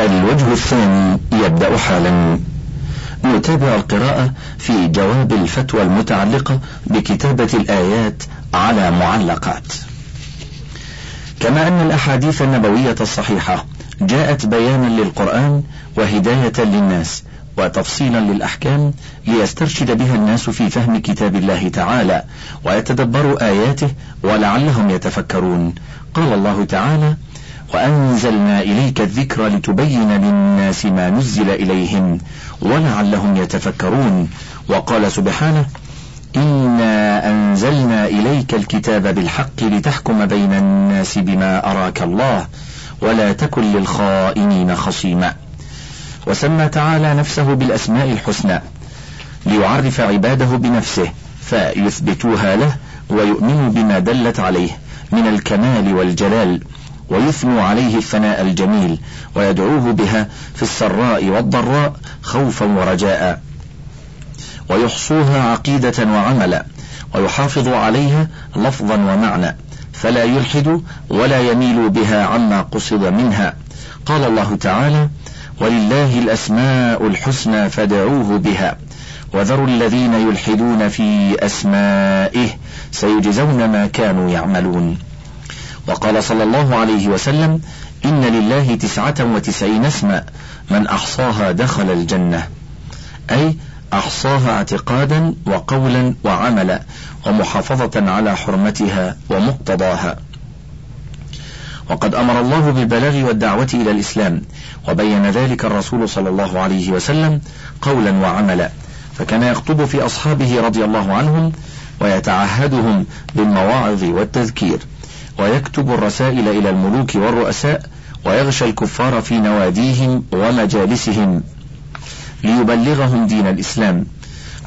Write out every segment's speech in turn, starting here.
الوجه الثاني يبدأ حالا. نتابع القراءة في جواب الفتوى المتعلقة بكتابة الآيات على معلقات. كما أن الأحاديث النبوية الصحيحة جاءت بيانا للقرآن وهداية للناس وتفصيلا للأحكام ليسترشد بها الناس في فهم كتاب الله تعالى ويتدبروا آياته ولعلهم يتفكرون. قال الله تعالى وأنزلنا إليك الذكر لتبين للناس ما نزل إليهم ولعلهم يتفكرون. وقال سبحانه إنا أنزلنا إليك الكتاب بالحق لتحكم بين الناس بما أراك الله ولا تكن للخائنين خصيما. وسمى تعالى نفسه بالأسماء الحسنى ليعرف عباده بنفسه فيثبتوها له ويؤمنوا بما دلت عليه من الكمال والجلال. ويثنوا عليه الثناء الجميل ويدعوه بها في السراء والضراء خوفا ورجاء. ويحصوها عقيدة وعملا ويحافظ عليها لفظا ومعنى فلا يلحد ولا يميل بها عما قصد منها. قال الله تعالى ولله الأسماء الحسنى فادعوه بها وذروا الذين يلحدون في أسمائه سيجزون ما كانوا يعملون. وقال صلى الله عليه وسلم إن لله تسعة وتسعين اسما من أحصاها دخل الجنة. أي أحصاها اعتقادا وقولا وعملا ومحافظة على حرمتها ومقتضاها. وقد أمر الله بالبلاغ والدعوة إلى الإسلام وبين ذلك الرسول صلى الله عليه وسلم قولا وعملا. فكان يخطب في أصحابه رضي الله عنهم ويتعهدهم بالمواعظ والتذكير. ويكتب الرسائل إلى الملوك والرؤساء ويغشى الكفار في نواديهم ومجالسهم ليبلغهم دين الإسلام.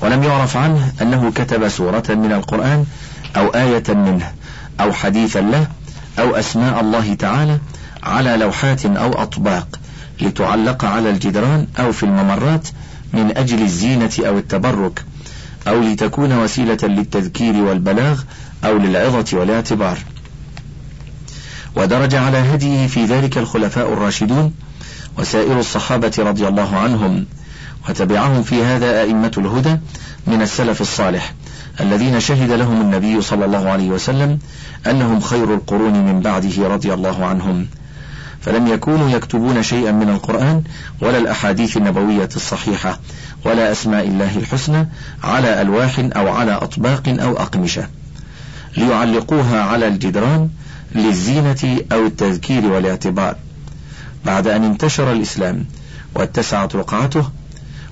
ولم يعرف عنه أنه كتب سورة من القرآن أو آية منه أو حديثا له أو أسماء الله تعالى على لوحات أو أطباق لتعلق على الجدران أو في الممرات من أجل الزينة أو التبرك أو لتكون وسيلة للتذكير والبلاغ أو للعظة والاعتبار. ودرج على هديه في ذلك الخلفاء الراشدون وسائر الصحابة رضي الله عنهم وتبعهم في هذا أئمة الهدى من السلف الصالح الذين شهد لهم النبي صلى الله عليه وسلم أنهم خير القرون من بعده رضي الله عنهم. فلم يكونوا يكتبون شيئا من القرآن ولا الأحاديث النبوية الصحيحة ولا أسماء الله الحسنى على ألواح أو على أطباق أو أقمشة. ليعلقوها على الجدران للزينة أو التذكير والاعتبار. بعد أن انتشر الإسلام واتسعت رقعته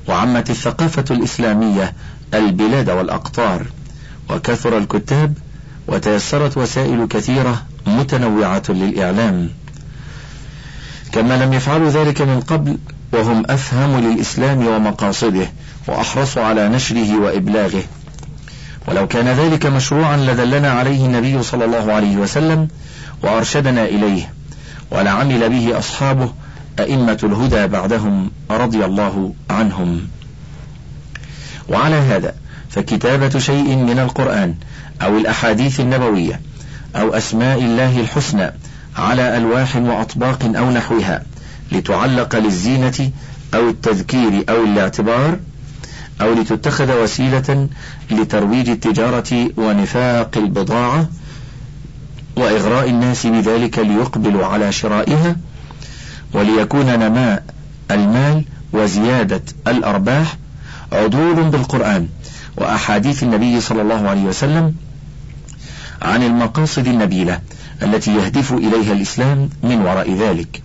وعمت الثقافة الإسلامية البلاد والأقطار وكثر الكتاب وتيسرت وسائل كثيرة متنوعة للإعلام. كما لم يفعلوا ذلك من قبل وهم أفهم للإسلام ومقاصده وأحرص على نشره وإبلاغه. ولو كان ذلك مشروعا لدلنا عليه النبي صلى الله عليه وسلم وأرشدنا إليه ولعمل به أصحابه أئمة الهدى بعدهم رضي الله عنهم. وعلى هذا فكتابة شيء من القرآن أو الأحاديث النبوية أو أسماء الله الحسنى على ألواح وأطباق أو نحوها لتعلق للزينة أو التذكير أو الاعتبار أو لتتخذ وسيلة لترويج التجارة ونفاق البضاعة وإغراء الناس بذلك ليقبلوا على شرائها وليكون نماء المال وزيادة الأرباح عدول بالقرآن وأحاديث النبي صلى الله عليه وسلم عن المقاصد النبيلة التي يهدف إليها الإسلام من وراء ذلك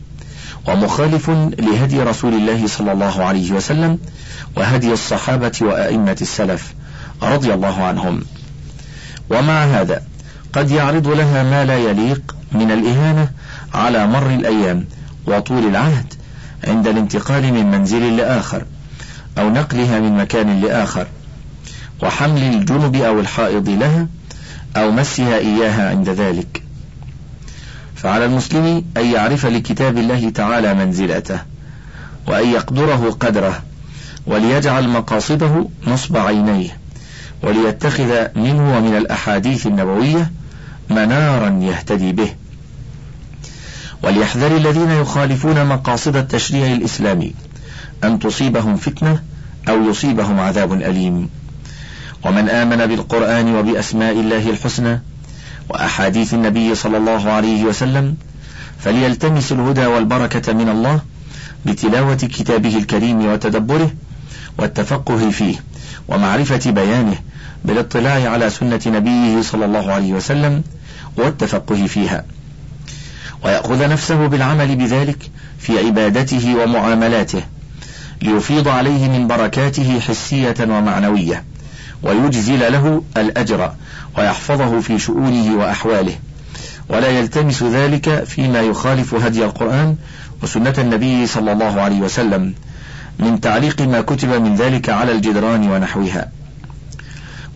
ومخالف لهدي رسول الله صلى الله عليه وسلم وهدي الصحابة وأئمة السلف رضي الله عنهم. ومع هذا قد يعرض لها ما لا يليق من الإهانة على مر الأيام وطول العهد عند الانتقال من منزل لآخر أو نقلها من مكان لآخر وحمل الجنب أو الحائض لها أو مسها إياها عند ذلك. فعلى المسلم أن يعرف لكتاب الله تعالى منزلته وأن يقدره قدره وليجعل مقاصده نصب عينيه وليتخذ منه ومن الأحاديث النبوية منارا يهتدي به. وليحذر الذين يخالفون مقاصد التشريع الإسلامي أن تصيبهم فتنة أو يصيبهم عذاب أليم. ومن آمن بالقرآن وبأسماء الله الحسنى وأحاديث النبي صلى الله عليه وسلم فليلتمس الهدى والبركة من الله بتلاوة كتابه الكريم وتدبره والتفقه فيه ومعرفة بيانه بالاطلاع على سنة نبيه صلى الله عليه وسلم والتفقه فيها. ويأخذ نفسه بالعمل بذلك في عبادته ومعاملاته ليفيض عليه من بركاته حسية ومعنوية ويجزل له الأجر ويحفظه في شؤونه وأحواله. ولا يلتمس ذلك فيما يخالف هدي القرآن وسنة النبي صلى الله عليه وسلم من تعليق ما كتب من ذلك على الجدران ونحوها.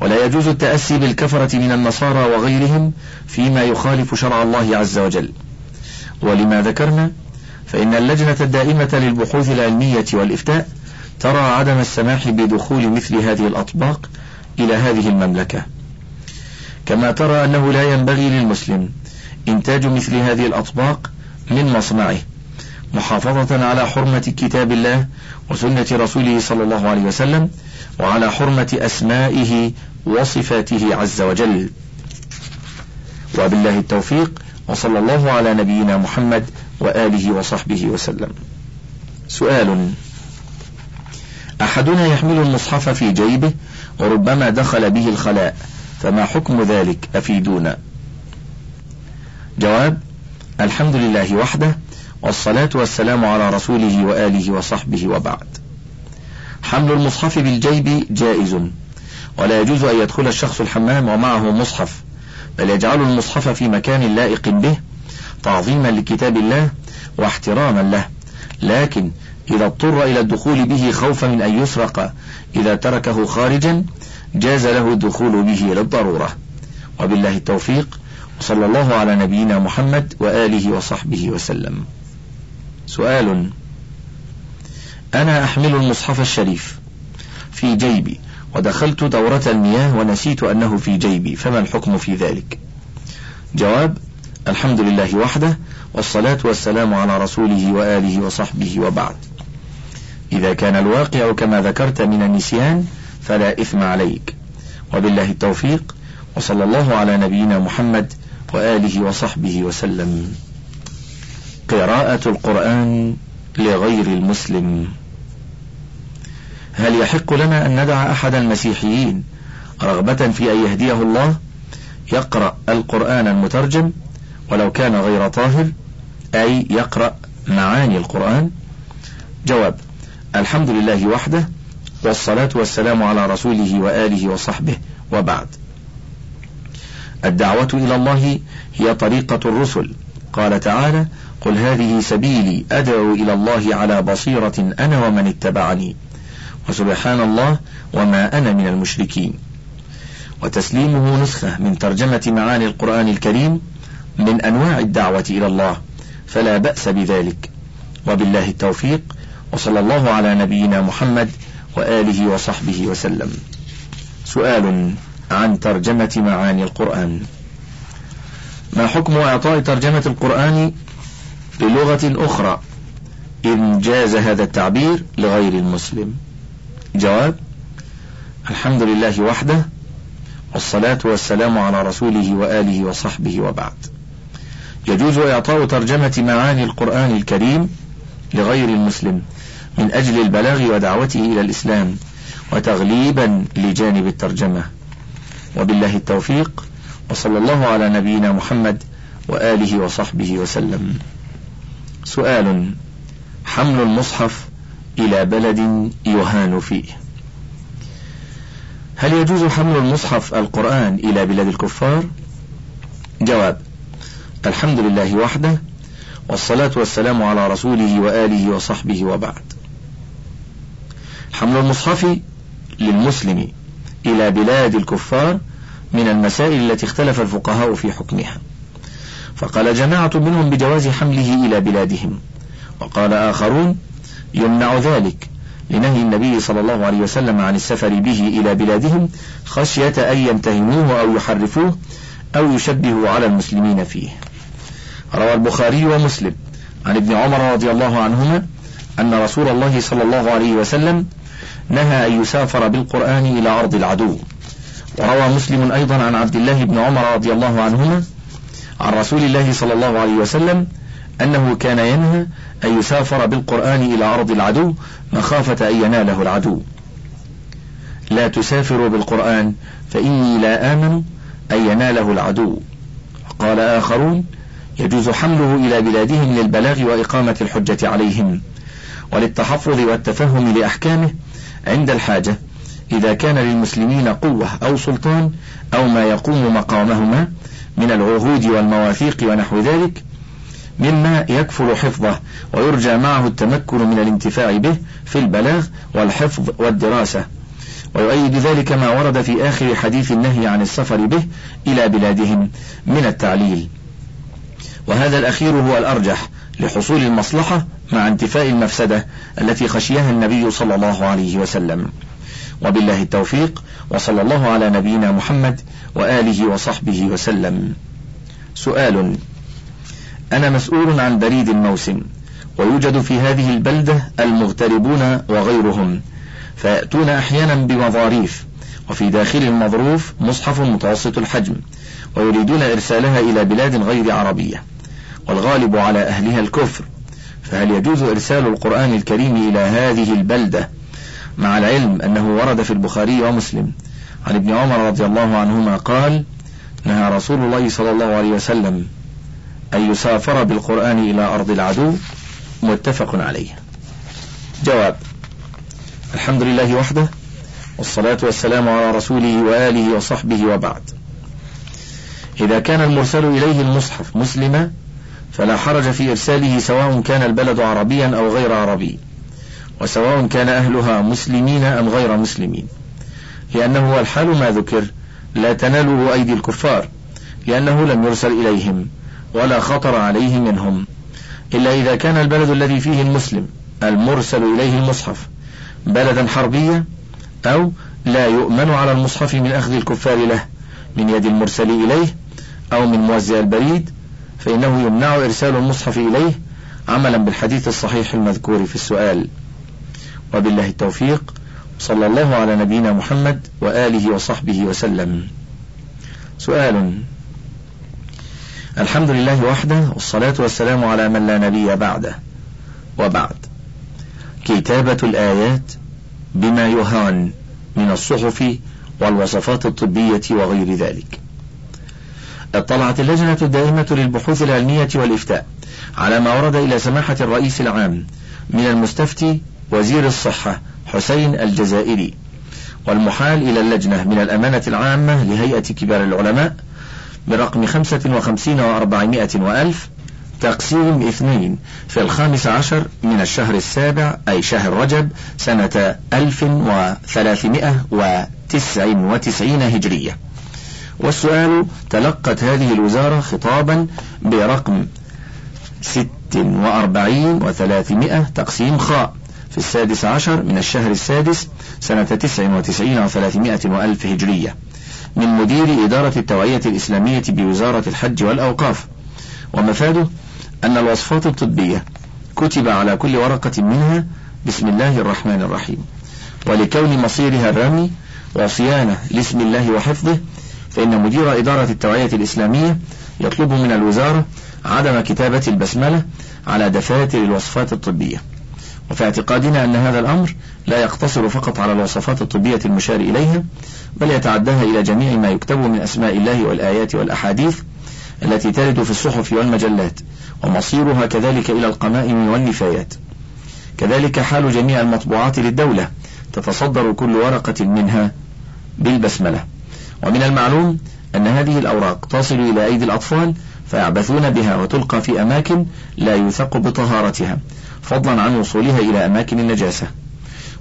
ولا يجوز التأسي بالكفرة من النصارى وغيرهم فيما يخالف شرع الله عز وجل. ولما ذكرنا فإن اللجنة الدائمة للبحوث العلمية والإفتاء ترى عدم السماح بدخول مثل هذه الأطباق إلى هذه المملكة. كما ترى أنه لا ينبغي للمسلم إنتاج مثل هذه الأطباق من مصنعه محافظة على حرمة كتاب الله وسنة رسوله صلى الله عليه وسلم وعلى حرمة أسمائه وصفاته عز وجل. وبالله التوفيق وصلى الله على نبينا محمد وآله وصحبه وسلم. سؤال أحدنا يحمل المصحف في جيبه وربما دخل به الخلاء فما حكم ذلك أفيدونا؟ جواب الحمد لله وحده والصلاة والسلام على رسوله وآله وصحبه وبعد. حمل المصحف بالجيب جائز. ولا يجوز أن يدخل الشخص الحمام ومعه مصحف بل يجعل المصحف في مكان لائق به تعظيما لكتاب الله واحتراما له. لكن إذا اضطر إلى الدخول به خوفا من أن يسرق إذا تركه خارجا جاز له الدخول به للضرورة. وبالله التوفيق وصلى الله على نبينا محمد وآله وصحبه وسلم. سؤال أنا أحمل المصحف الشريف في جيبي ودخلت دورة المياه ونسيت أنه في جيبي فما الحكم في ذلك؟ جواب الحمد لله وحده والصلاة والسلام على رسوله وآله وصحبه وبعد. إذا كان الواقع كما ذكرت من النسيان فلا إثم عليك. وبالله التوفيق وصلى الله على نبينا محمد وآله وصحبه وسلم. قراءة القرآن لغير المسلم. هل يحق لنا أن ندع أحد المسيحيين رغبة في أن يهديه الله؟ يقرأ القرآن المترجم ولو كان غير طاهر أي يقرأ معاني القرآن؟ جواب الحمد لله وحده والصلاة والسلام على رسوله وآله وصحبه وبعد. الدعوة إلى الله هي طريقة الرسل. قال تعالى قل هذه سبيلي أدعو إلى الله على بصيرة أنا ومن اتبعني. وسبحان الله وما أنا من المشركين. وتسليمه نسخة من ترجمة معاني القرآن الكريم من أنواع الدعوة إلى الله فلا بأس بذلك. وبالله التوفيق وصلى الله على نبينا محمد وآله وصحبه وسلم. سؤال عن ترجمة معاني القرآن. ما حكم إعطاء ترجمة القرآن بلغة أخرى إن جاز هذا التعبير لغير المسلم؟ جواب الحمد لله وحده والصلاة والسلام على رسوله وآله وصحبه وبعد. يجوز إعطاء ترجمة معاني القرآن الكريم لغير المسلم من أجل البلاغ ودعوته إلى الإسلام وتغليبا لجانب الترجمة. وبالله التوفيق وصلى الله على نبينا محمد وآله وصحبه وسلم. سؤال حمل المصحف إلى بلد يهان فيه. هل يجوز حمل المصحف القرآن إلى بلاد الكفار؟ جواب الحمد لله وحده والصلاة والسلام على رسوله وآله وصحبه وبعد. حمل المصحف للمسلم إلى بلاد الكفار من المسائل التي اختلف الفقهاء في حكمها. فقال جماعة منهم بجواز حمله إلى بلادهم. وقال آخرون يمنع ذلك. لنهي النبي صلى الله عليه وسلم عن السفر به إلى بلادهم خشية أن يمتهنوه أو يحرفوه أو يشبهوا على المسلمين فيه. روى البخاري ومسلم. عن ابن عمر رضي الله عنهما أن رسول الله صلى الله عليه وسلم نهى أن يسافر بالقرآن إلى أرض العدو. وروى مسلم أيضا عن عبد الله بن عمر رضي الله عنهما عن رسول الله صلى الله عليه وسلم أنه كان ينهى أن يسافر بالقرآن إلى أرض العدو مخافة أن يناله العدو. لا تسافروا بالقرآن فإني لا آمن أن يناله العدو. قال آخرون يجوز حمله إلى بلادهم للبلاغ وإقامة الحجة عليهم. وللتحفظ والتفهم لأحكامه عند الحاجة إذا كان للمسلمين قوة أو سلطان أو ما يقوم مقامهما من العهود والمواثيق ونحو ذلك مما يكفل حفظه ويرجى معه التمكن من الانتفاع به في البلاغ والحفظ والدراسة. ويؤيد ذلك ما ورد في آخر حديث النهي عن السفر به إلى بلادهم من التعليل. وهذا الأخير هو الأرجح لحصول المصلحة مع انتفاء المفسدة التي خشيها النبي صلى الله عليه وسلم. وبالله التوفيق وصلى الله على نبينا محمد وآله وصحبه وسلم. سؤال أنا مسؤول عن بريد الموسم ويوجد في هذه البلدة المغتربون وغيرهم فيأتون أحيانا بمظاريف وفي داخل المظروف مصحف متوسط الحجم ويريدون إرسالها إلى بلاد غير عربية والغالب على أهلها الكفر فهل يجوز إرسال القرآن الكريم إلى هذه البلدة؟ مع العلم أنه ورد في البخاري ومسلم عن ابن عمر رضي الله عنهما قال نهى رسول الله صلى الله عليه وسلم أن يسافر بالقرآن إلى أرض العدو متفق عليه. جواب الحمد لله وحده والصلاة والسلام على رسوله وآله وصحبه وبعد. إذا كان المرسل إليه المصحف مسلما فلا حرج في إرساله سواء كان البلد عربيا أو غير عربي وسواء كان أهلها مسلمين أم غير مسلمين. لأنه الحال ما ذكر لا تناله أيدي الكفار لأنه لم يرسل إليهم. ولا خطر عليه منهم إلا إذا كان البلد الذي فيه المسلم المرسل إليه المصحف بلدا حربيا أو لا يؤمن على المصحف من أخذ الكفار له من يد المرسل إليه أو من موزع البريد فإنه يمنع إرسال المصحف إليه عملا بالحديث الصحيح المذكور في السؤال وبالله التوفيق صلى الله على نبينا محمد وآله وصحبه وسلم سؤال الحمد لله وحده والصلاة والسلام على من لا نبي بعده. وبعد. كتابة الآيات بما يهان من الصحف والوصفات الطبية وغير ذلك. اطلعت اللجنة الدائمة للبحوث العلمية والإفتاء على ما ورد إلى سماحة الرئيس العام من المستفتي وزير الصحة حسين الجزائري والمحال إلى اللجنة من الأمانة العامة لهيئة كبار العلماء برقم خمسة وخمسين وأربعمائة وألف تقسيم اثنين في الخامس عشر من الشهر السابع أي شهر رجب سنة ألف وثلاثمائة وتسع وتسعين هجرية. والسؤال تلقت هذه الوزارة خطابا برقم ست وأربعين وثلاثمائة تقسيم خاء في السادس عشر من الشهر السادس سنة تسع وتسعين وثلاثمائة وألف هجرية. من مدير إدارة التوعية الإسلامية بوزارة الحج والأوقاف. ومفاده أن الوصفات الطبية كتب على كل ورقة منها بسم الله الرحمن الرحيم. ولكون مصيرها الرمي وصيانة لاسم الله وحفظه فإن مدير إدارة التوعية الإسلامية يطلب من الوزارة عدم كتابة البسملة على دفاتر الوصفات الطبية. وفي اعتقادنا أن هذا الأمر لا يقتصر فقط على الوصفات الطبية المشار إليها بل يتعداها إلى جميع ما يكتب من أسماء الله والآيات والأحاديث التي ترد في الصحف والمجلات ومصيرها كذلك إلى القمائم والنفايات. كذلك حال جميع المطبوعات للدولة تتصدر كل ورقة منها بالبسملة. ومن المعلوم أن هذه الأوراق تصل إلى أيدي الأطفال فيعبثون بها وتلقى في أماكن لا يوثق بطهارتها. فضلا عن وصولها إلى أماكن النجاسة.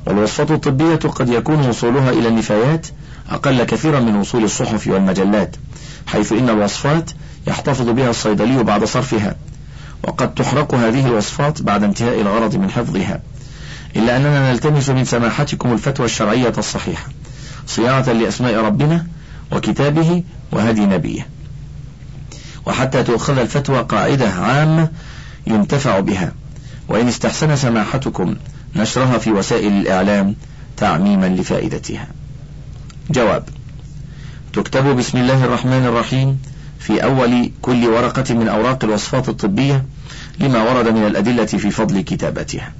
والوصفة الطبية قد يكون وصولها إلى النفايات أقل كثيرا من وصول الصحف والمجلات حيث إن الوصفات يحتفظ بها الصيدلي بعد صرفها وقد تحرق هذه الوصفات بعد انتهاء الغرض من حفظها. إلا أننا نلتمس من سماحتكم الفتوى الشرعية الصحيحة. صيانة لأسماء ربنا وكتابه وهدي نبيه. وحتى تؤخذ الفتوى قاعدة عامة ينتفع بها. وإن استحسن سماحتكم نشرها في وسائل الإعلام تعميما لفائدتها. جواب تكتب بسم الله الرحمن الرحيم في أول كل ورقة من أوراق الوصفات الطبية لما ورد من الأدلة في فضل كتابتها.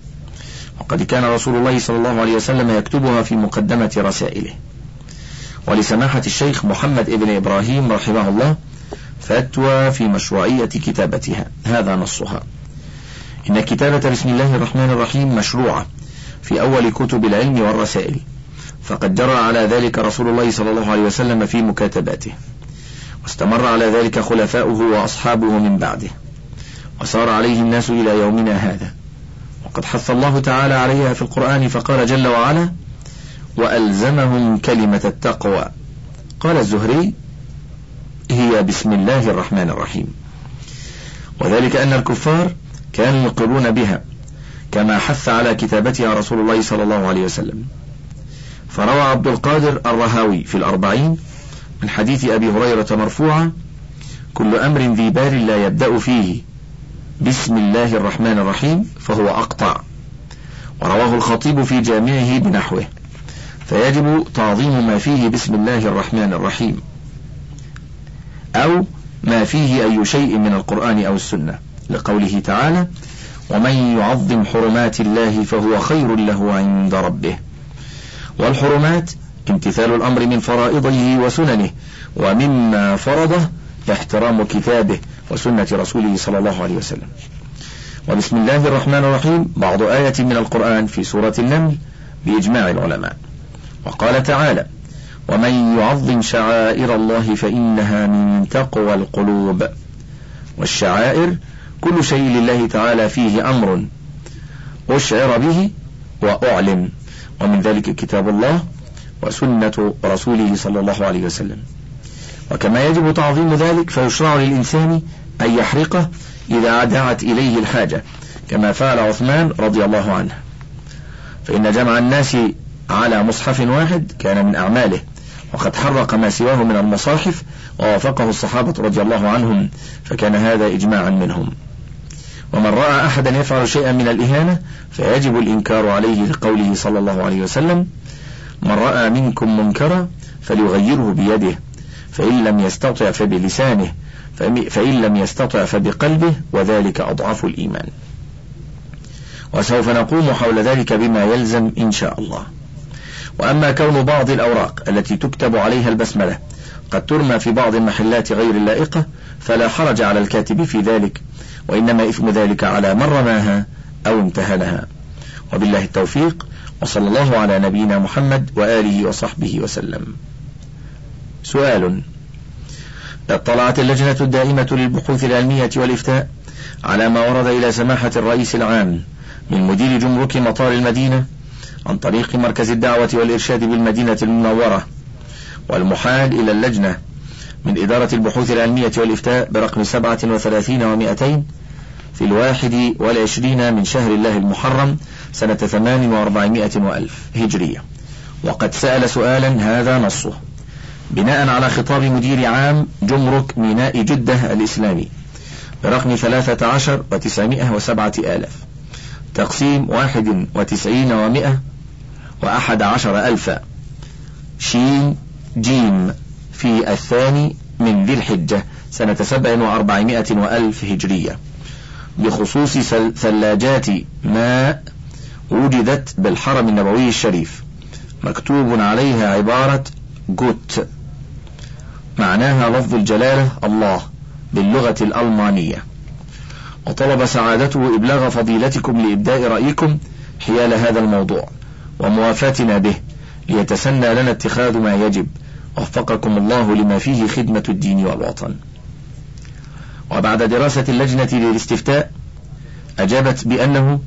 وقد كان رسول الله صلى الله عليه وسلم يكتبها في مقدمة رسائله. ولسماحة الشيخ محمد ابن إبراهيم رحمه الله فتوى في مشروعية كتابتها. هذا نصها. إن كتابة بسم الله الرحمن الرحيم مشروعة في أول كتب العلم والرسائل. فقد جرى على ذلك رسول الله صلى الله عليه وسلم في مكاتباته. واستمر على ذلك خلفاؤه وأصحابه من بعده. وسار عليه الناس إلى يومنا هذا. وقد حث الله تعالى عليها في القرآن فقال جل وعلا وألزمهم كلمة التقوى قال الزهري هي بسم الله الرحمن الرحيم وذلك أن الكفار كانوا يقرون بها كما حث على كتابتها رسول الله صلى الله عليه وسلم. فروى عبد القادر الرهاوي في الأربعين من حديث أبي هريرة مرفوعا كل أمر ذي بال لا يبدأ فيه. بسم الله الرحمن الرحيم. فهو أقطع. ورواه الخطيب في جامعه بنحوه. فيجب تعظيم ما فيه بسم الله الرحمن الرحيم. أو ما فيه أي شيء من القرآن أو السنة. لقوله تعالى ومن يعظم حرمات الله فهو خير له عند ربه. والحرمات امتثال الأمر من فرائضه وسننه ومما فرضه احترام كتابه وسنة رسوله صلى الله عليه وسلم. وبسم الله الرحمن الرحيم بعض آية من القرآن في سورة النمل بإجماع العلماء. وقال تعالى ومن يعظم شعائر الله فإنها من تقوى القلوب. والشعائر كل شيء لله تعالى فيه أمر أشعر به وأعلن. ومن ذلك كتاب الله وسنة رسوله صلى الله عليه وسلم. وكما يجب تعظيم ذلك فيشرع للإنسان أن يحرقه إذا دعت إليه الحاجة كما فعل عثمان رضي الله عنه. فإن جمع الناس على مصحف واحد كان من أعماله وقد حرق ما سواه من المصاحف ووافقه الصحابة رضي الله عنهم فكان هذا إجماعا منهم. ومن رأى أحدا يفعل شيئا من الإهانة فيجب الإنكار عليه لقوله صلى الله عليه وسلم من رأى منكم منكرا فليغيره بيده فإن لم يستطع فبلسانه فإن لم يستطع فبقلبه وذلك أضعف الإيمان. وسوف نقوم حول ذلك بما يلزم إن شاء الله. وأما كون بعض الأوراق التي تكتب عليها البسملة قد ترمى في بعض المحلات غير اللائقة فلا حرج على الكاتب في ذلك وإنما إثم ذلك على من رماها أو امتهنها. وبالله التوفيق وصلى الله على نبينا محمد وآله وصحبه وسلم. سؤال اطلعت اللجنة الدائمة للبحوث العلمية والإفتاء على ما ورد إلى سماحة الرئيس العام من مدير جمرك مطار المدينة عن طريق مركز الدعوة والإرشاد بالمدينة المنورة والمحال إلى اللجنة من إدارة البحوث العلمية والإفتاء برقم سبعة وثلاثين ومائتين في الواحد والعشرين من شهر الله المحرم سنة ثمان وأربعمائة وألف هجرية. وقد سأل سؤالا هذا نصه. بناء على خطاب مدير عام جمرك ميناء جدة الإسلامي برقم ثلاثة عشر وتسعمائة وسبعة آلاف. تقسيم واحد وتسعين ومائة وأحد عشر ألفا. شين جيم. في الثاني من ذي الحجة سنة سبع وأربعمائة وألف هجرية. بخصوص ثلاجات ماء وجدت بالحرم النبوي الشريف. مكتوب عليها عبارة جوت. معناها لفظ الجلالة الله باللغة الألمانية. وطلب سعادته إبلاغ فضيلتكم لإبداء رأيكم حيال هذا الموضوع. وموافاتنا به ليتسنى لنا اتخاذ ما يجب. وفقكم الله لما فيه خدمة الدين والوطن. وبعد دراسة اللجنة للاستفتاء أجابت بأنه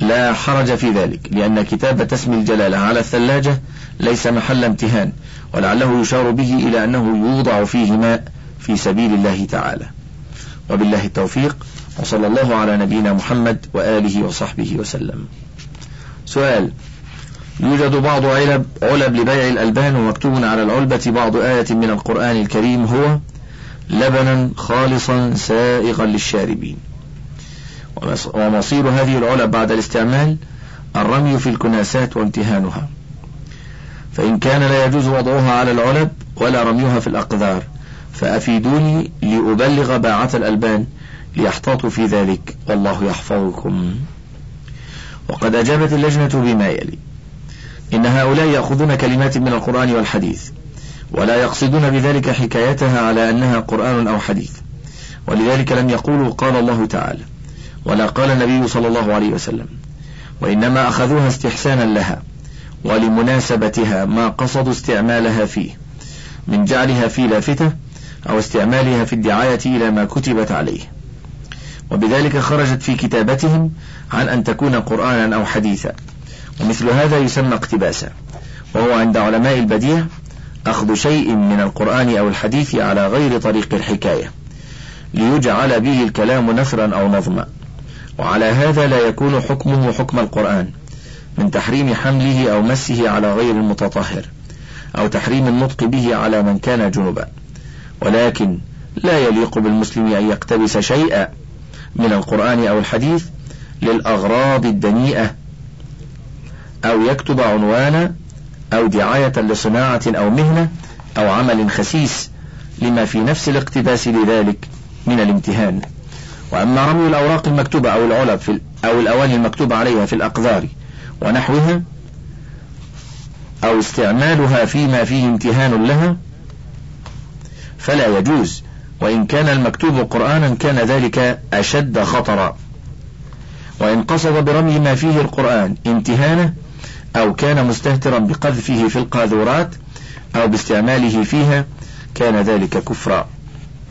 لا حرج في ذلك لأن كتابة اسم الجلالة على الثلاجة ليس محل امتهان ولعله يشار به إلى أنه يوضع فيه ماء في سبيل الله تعالى. وبالله التوفيق وصلى الله على نبينا محمد وآله وصحبه وسلم. سؤال يوجد بعض علب علب لبيع الألبان ومكتوب على العلبة بعض آية من القرآن الكريم هو لبنا خالصا سائغا للشاربين. ومصير هذه العلب بعد الاستعمال الرمي في الكناسات وامتهانها. فإن كان لا يجوز وضعها على العلب ولا رميها في الأقذار فأفيدوني لأبلغ باعة الألبان ليحتاطوا في ذلك. والله يحفظكم. وقد أجابت اللجنة بما يلي. إن هؤلاء يأخذون كلمات من القرآن والحديث ولا يقصدون بذلك حكايتها على أنها قرآن أو حديث. ولذلك لم يقولوا قال الله تعالى ولا قال النبي صلى الله عليه وسلم وإنما أخذوها استحسانا لها ولمناسبتها ما قصدوا استعمالها فيه من جعلها في لافتة أو استعمالها في الدعاية إلى ما كتبت عليه. وبذلك خرجت في كتابتهم عن أن تكون قرآنا أو حديثا. ومثل هذا يسمى اقتباسا وهو عند علماء البديع أخذ شيء من القرآن أو الحديث على غير طريق الحكاية ليجعل به الكلام نثرا أو نظما. وعلى هذا لا يكون حكمه حكم القرآن من تحريم حمله أو مسه على غير المتطهر أو تحريم النطق به على من كان جنبا. ولكن لا يليق بالمسلم أن يقتبس شيئا من القرآن أو الحديث للأغراض الدنيئة أو يكتب عنوانا أو دعاية لصناعة أو مهنة أو عمل خسيس لما في نفس الاقتباس لذلك من الامتهان. وأما رمي الأوراق المكتوبة أو العلب في أو الأواني المكتوبة عليها في الأقذار ونحوها أو استعمالها فيما فيه امتهان لها فلا يجوز. وإن كان المكتوب قرآنا كان ذلك أشد خطرا. وإن قصد برمي ما فيه القرآن امتهانه أو كان مستهترا بقذفه في القاذورات أو باستعماله فيها كان ذلك كفرا.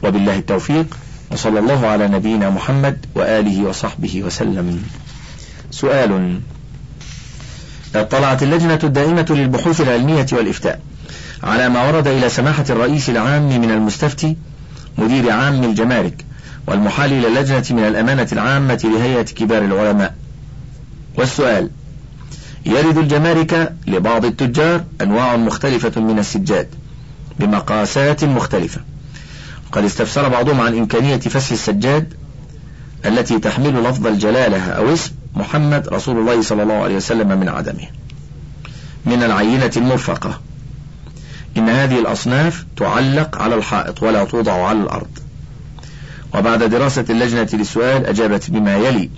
وبالله التوفيق وصلى الله على نبينا محمد وآله وصحبه وسلم. سؤال اطلعت اللجنة الدائمة للبحوث العلمية والإفتاء على ما ورد إلى سماحة الرئيس العام من المستفتي مدير عام الجمارك والمحال إلى اللجنة من الأمانة العامة لهيئة كبار العلماء. والسؤال يرد الجمارك لبعض التجار أنواع مختلفة من السجاد بمقاسات مختلفة. قد استفسر بعضهم عن إمكانية فسح السجاد التي تحمل لفظ الجلالة أو اسم محمد رسول الله صلى الله عليه وسلم من عدمه. من العينة المرفقة. إن هذه الأصناف تعلق على الحائط ولا توضع على الأرض. وبعد دراسة اللجنة للسؤال أجابت بما يلي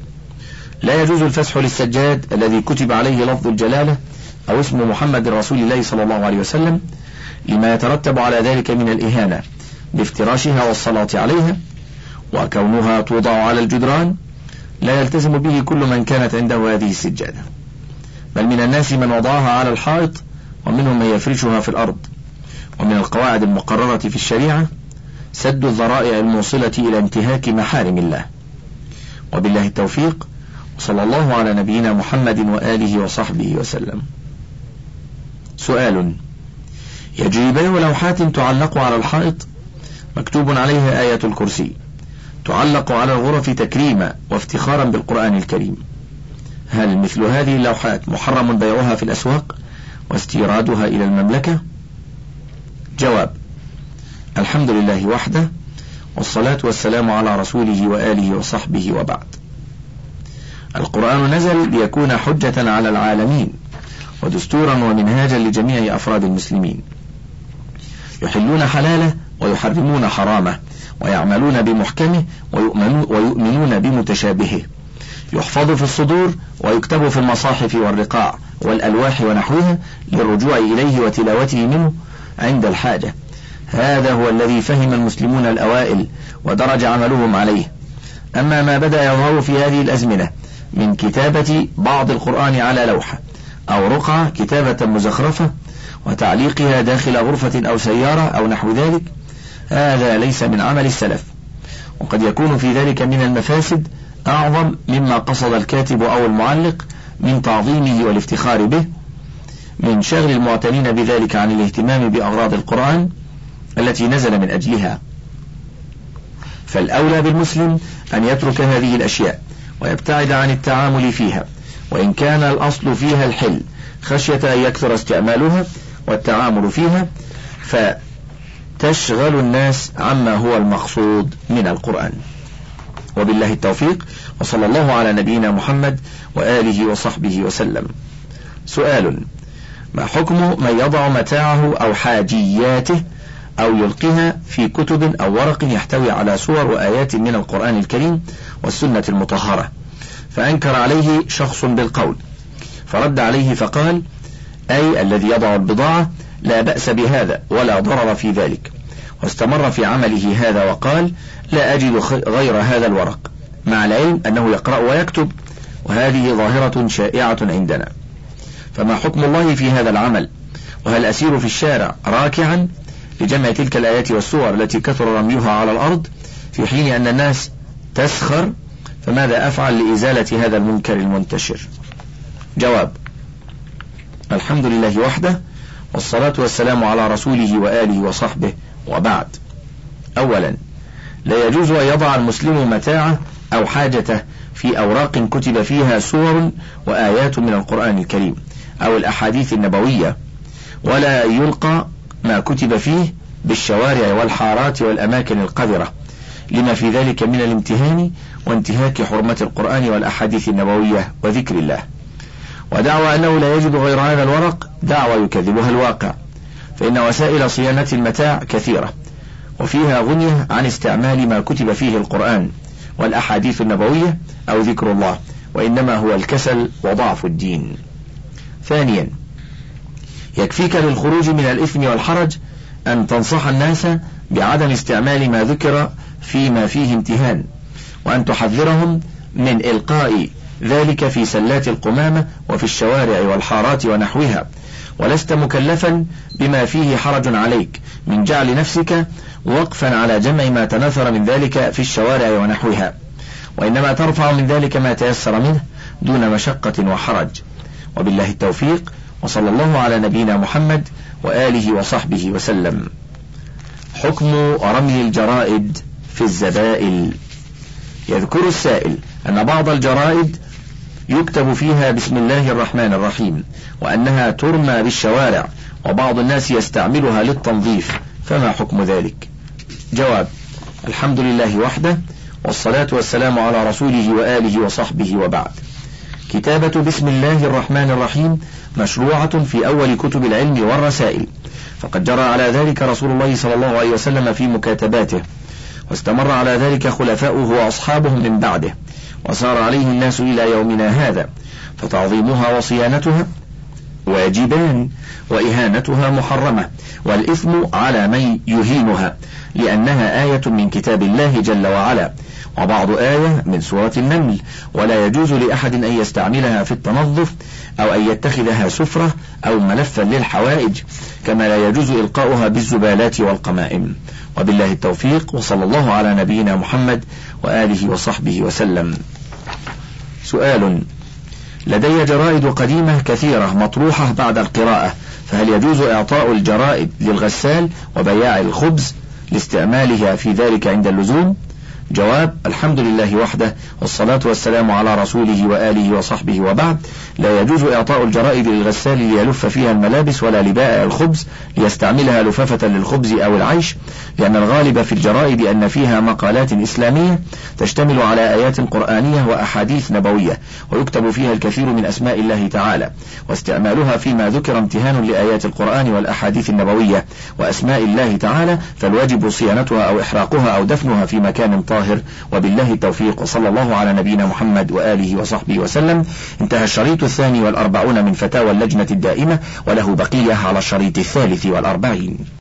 لا يجوز الفسح للسجاد الذي كتب عليه لفظ الجلالة أو اسم محمد رسول الله صلى الله عليه وسلم لما يترتب على ذلك من الإهانة بافتراشها والصلاة عليها وكونها توضع على الجدران لا يلتزم به كل من كانت عنده هذه السجادة. بل من الناس من وضعها على الحائط ومنهم من يفرشها في الأرض. ومن القواعد المقررة في الشريعة سد الذرائع الموصلة إلى انتهاك محارم الله. وبالله التوفيق صلى الله على نبينا محمد وآله وصحبه وسلم. سؤال يجري بيع لوحات تعلق على الحائط؟ مكتوب عليها آية الكرسي. تعلق على الغرف تكريما وافتخارا بالقرآن الكريم. هل مثل هذه اللوحات محرم بيعها في الأسواق واستيرادها إلى المملكة؟ جواب الحمد لله وحده والصلاة والسلام على رسوله وآله وصحبه وبعد. القرآن نزل ليكون حجة على العالمين ودستورا ومنهاجا لجميع أفراد المسلمين. يحلون حلاله ويحرمون حرامه ويعملون بمحكمه ويؤمنون بمتشابهه. يحفظ في الصدور ويكتب في المصاحف والرقاع والألواح ونحوها للرجوع إليه وتلاوته منه عند الحاجة. هذا هو الذي فهم المسلمون الأوائل ودرج عملهم عليه. أما ما بدأ يظهر في هذه الأزمنة من كتابة بعض القرآن على لوحة أو رقعة كتابة مزخرفة وتعليقها داخل غرفة أو سيارة أو نحو ذلك. هذا ليس من عمل السلف. وقد يكون في ذلك من المفاسد أعظم مما قصد الكاتب أو المعلق من تعظيمه والافتخار به. من شغل المعتنين بذلك عن الاهتمام بأغراض القرآن التي نزل من أجلها. فالأولى بالمسلم أن يترك هذه الأشياء. ويبتعد عن التعامل فيها وإن كان الأصل فيها الحل خشية أن يكثر استعمالها والتعامل فيها تشغل الناس عما هو المقصود من القرآن. وبالله التوفيق وصلى الله على نبينا محمد وآله وصحبه وسلم. سؤال ما حكم من يضع متاعه أو حاجياته أو يلقيها في كتب أو ورق يحتوي على صور وآيات من القرآن الكريم والسنة المطهرة. فأنكر عليه شخص بالقول. فرد عليه فقال أي الذي يضع البضاعة لا بأس بهذا ولا ضرر في ذلك. واستمر في عمله هذا وقال لا أجد غير هذا الورق. مع العلم أنه يقرأ ويكتب وهذه ظاهرة شائعة عندنا. فما حكم الله في هذا العمل؟ وهل أسير في الشارع راكعا لجمع تلك الآيات والسور التي كثر رميها على الأرض في حين أن الناس تسخر فماذا أفعل لإزالة هذا المنكر المنتشر؟ جواب الحمد لله وحده والصلاة والسلام على رسوله وآله وصحبه وبعد. أولا لا يجوز أن يضع المسلم متاعه أو حاجته في أوراق كتب فيها سور وآيات من القرآن الكريم أو الأحاديث النبوية ولا يلقى ما كتب فيه بالشوارع والحارات والأماكن القذرة. لما في ذلك من الامتهان وانتهاك حرمة القرآن والأحاديث النبوية وذكر الله. ودعوى أنه لا يجد غير هذا الورق دعوى يكذبها الواقع. فإن وسائل صيانة المتاع كثيرة وفيها غنية عن استعمال ما كتب فيه القرآن والأحاديث النبوية أو ذكر الله وإنما هو الكسل وضعف الدين. ثانيا يكفيك للخروج من الإثم والحرج أن تنصح الناس بعدم استعمال ما ذكر فيما فيه امتهان وأن تحذرهم من إلقاء ذلك في سلات القمامة وفي الشوارع والحارات ونحوها. ولست مكلفا بما فيه حرج عليك من جعل نفسك وقفا على جمع ما تناثر من ذلك في الشوارع ونحوها. وإنما ترفع من ذلك ما تيسر منه دون مشقة وحرج. وبالله التوفيق وصلى الله على نبينا محمد وآله وصحبه وسلم. حكم رمي الجرائد. في الزبائل. يذكر السائل أن بعض الجرائد يكتب فيها بسم الله الرحمن الرحيم وأنها ترمى بالشوارع وبعض الناس يستعملها للتنظيف. فما حكم ذلك؟ جواب الحمد لله وحده والصلاة والسلام على رسوله وآله وصحبه وبعد. كتابة بسم الله الرحمن الرحيم مشروعة في أول كتب العلم والرسائل. فقد جرى على ذلك رسول الله صلى الله عليه وسلم في مكاتباته. واستمر على ذلك خلفاؤه وأصحابه من بعده وسار عليه الناس إلى يومنا هذا فتعظيمها وصيانتها واجبان وإهانتها محرمة والإثم على من يهينها لأنها آية من كتاب الله جل وعلا وبعض آية من سورة النمل ولا يجوز لأحد أن يستعملها في التنظف أو أن يتخذها سفرة أو ملفا للحوائج كما لا يجوز إلقاؤها بالزبالات والقمائم. وبالله التوفيق وصلى الله على نبينا محمد وآله وصحبه وسلم. سؤال لدي جرائد قديمة كثيرة مطروحة بعد القراءة فهل يجوز إعطاء الجرائد للغسال وبياع الخبز لاستعمالها في ذلك عند اللزوم؟ جواب الحمد لله وحده والصلاة والسلام على رسوله وآله وصحبه وبعد. لا يجوز إعطاء الجرائد للغسال ليلف فيها الملابس ولا لبائع الخبز ليستعملها لفافة للخبز أو العيش لأن الغالب في الجرائد أن فيها مقالات إسلامية تشتمل على آيات قرآنية وأحاديث نبوية ويكتب فيها الكثير من أسماء الله تعالى. واستعمالها فيما ذكر امتهان لآيات القرآن والأحاديث النبوية وأسماء الله تعالى فالواجب صيانتها أو إحراقها أو دفنها في مكان طاهر. الطاهر وبالله التوفيق وصلى الله على نبينا محمد وآله وصحبه وسلم. انتهى الشريط الثاني والأربعون من فتاوى اللجنة الدائمة وله بقية على الشريط الثالث والأربعين.